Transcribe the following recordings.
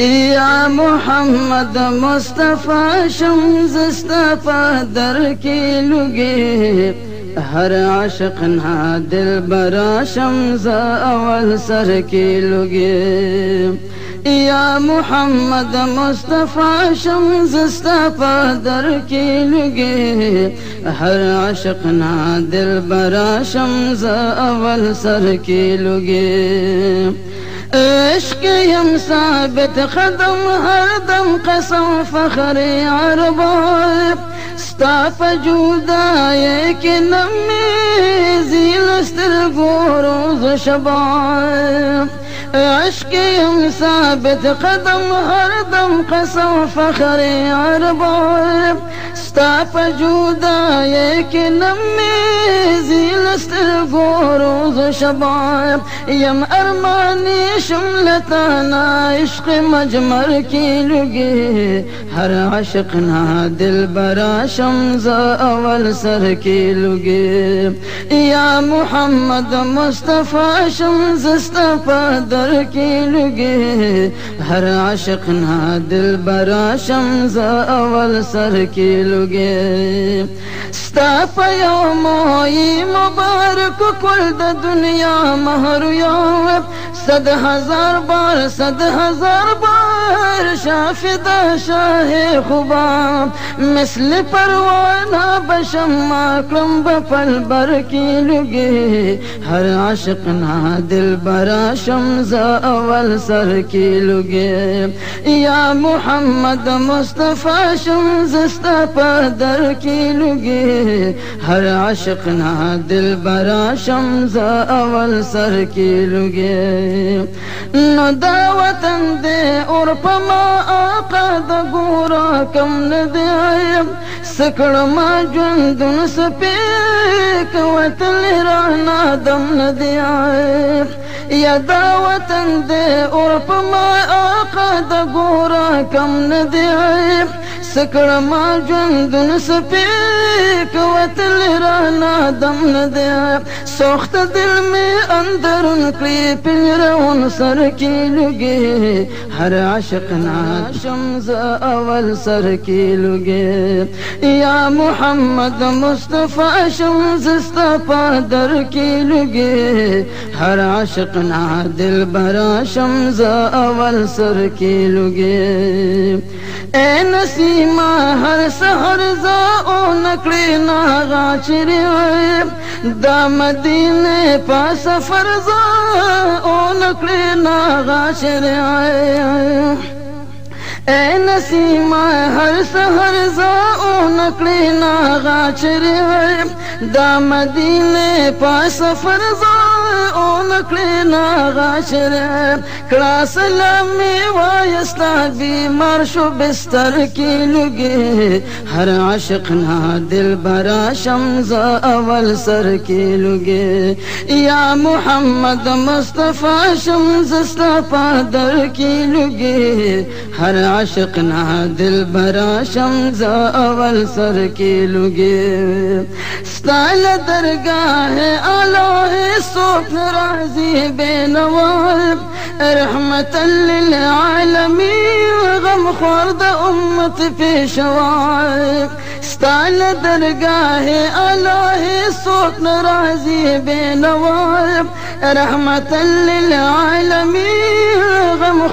یا محمد مصطفی شم زستا در کی لگی هر عاشق نا دل برا شمز اول سر کی لگی یا محمد مصطفی شم زستا در کی لگی هر عاشق نا دل برا شمز اول سر کی لگی یم ثابت قدم هر دم قسم فخر عربا ستا په جودای کې نمې زیل سترګو روز شبا عشق یم ثابت قدم هر دم قسم فخر عربا ستا په جودای کې نمې زیل سترګو روز شبا یم ارمانی شملتانا عشق مجمر کی لگی ہر عشق نا دل برا شمز أول سر کی لگی یا محمد مصطفی شمز استفا در کی لگی ہر عشق نا دل برا شمز أول سر کی لگی ستا په یو موي مبارک کل د دنیا مہر یو صد هزار بار صد هزار بار شافد شاه خوبا مثل پروانه بشم کلم بپل بر کی لگی هر عاشق نا دل برا شمز اول سر کی لگی یا محمد مصطفی شمز استا در کی لگی هر عاشق نا دل برا شمز اول سر کی لگی۔ نو دا وطن دے اور پما آقا دا گورا کم ندیم سکڑ ما جندن سپیک وطن رانا دم ندیم یا دا وطن دے اور پما آقا دا گورا کم ندیم سکړه ما ژوندونه سپې کوتل نا دم نہ دیا۔ سوخت دل میں اندر ان کلی پنجر ان سر کی لگے۔ ہر عاشق نا شمز اول سر کی لگے۔ یا محمد مصطفیٰ شمز استفا در کی لگے۔ ہر عاشق نا دل برا شمز اول سر کی لگے۔ اے نسیمہ، ہر سہر زا او نکڑے ناغا چرے۔ دا مدینه په سفر زا او نکړې ناغا چیرې اے نسیما هر سحر زا او نکړې ناغا چیرې دا مدینه په سفر زا ناغا چیرې کړه سلام وایستا بیمار شو بستر کې لګي هر عاشق نا دل برا شمز اول سر کې لګي یا محمد مصطفی شمز استفا در کې لګي هر عاشق نا دل برا شمز اول سر کې لګي ستال درگاہ الہ سوک راضی بے نواب رحمة للعالمين غم خورد أمة في شوائب. ستال درگاہ الہ سوک نرازی بے نوائب رحمة للعالمين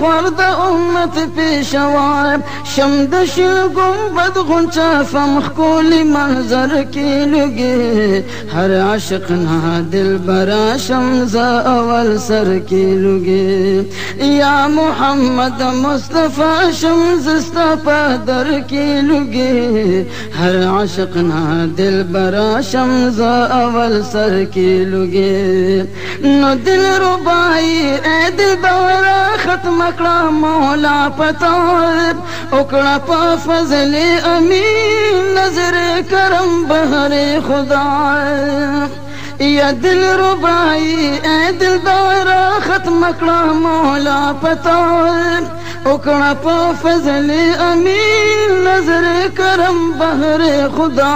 خورد أمة في شوائب شمد شل گنبد غنچا فمخ کولی منظر کی لگی. ہر عاشق نا دل برا شمزا اول سر کی لگی. یا محمد مصطفی شمز استفا در کی لگی. ہر عاشق نا دل برا شمزا اول سر کی لگی. نو دل ربائی اے دل بورا ختم کړه مولا پتاب وکړه په فضل امین نظر کرم بهر خدا۔ یا دل ربائی اے دل دارا ختم کړه مولا پتاب وکړه په فضل امین نظر کرم بهر خدا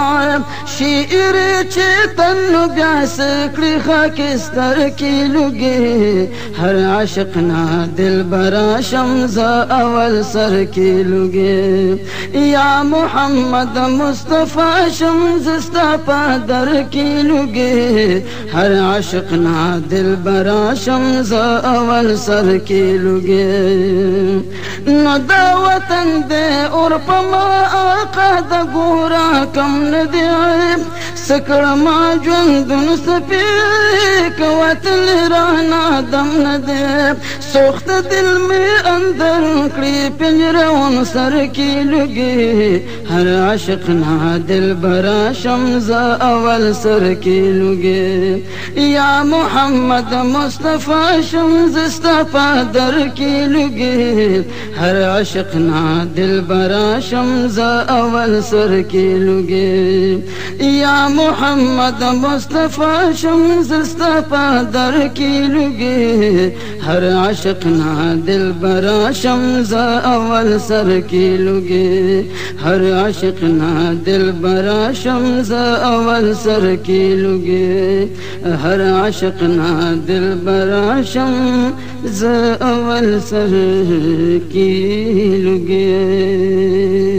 شیر چیتن بیاس کړي خاکستر کی لګي هر عاشق نا دل برا شمز اول سر کی لګي یا محمد مصطفی شمز ستا پادر کی لګي هر عاشق نا دل برا شمز اول سر کی لګي نو دا وطن دې اور پما آقا د ګورا کم نه دی سکړه ما ژوندون سپی کوتل رانا دم نه دی سوخت دل می اندر کړی پنجرون سر کی لګي هر عاشق نه دل برا شمز اول سر کی لګي یا محمد مصطفی شمز استفا در کی لګي هر عاشق نه دل برا شمز اول سر کی لګي یا محمد مصطفی شمز استفا در کی لګي هر عاشق نه دل برا شمز اول سر کی لګي هر عاشق نه دل برا شمز اول سر کی لګي هر عاشق نه دل برا شمز اول سر کی لګي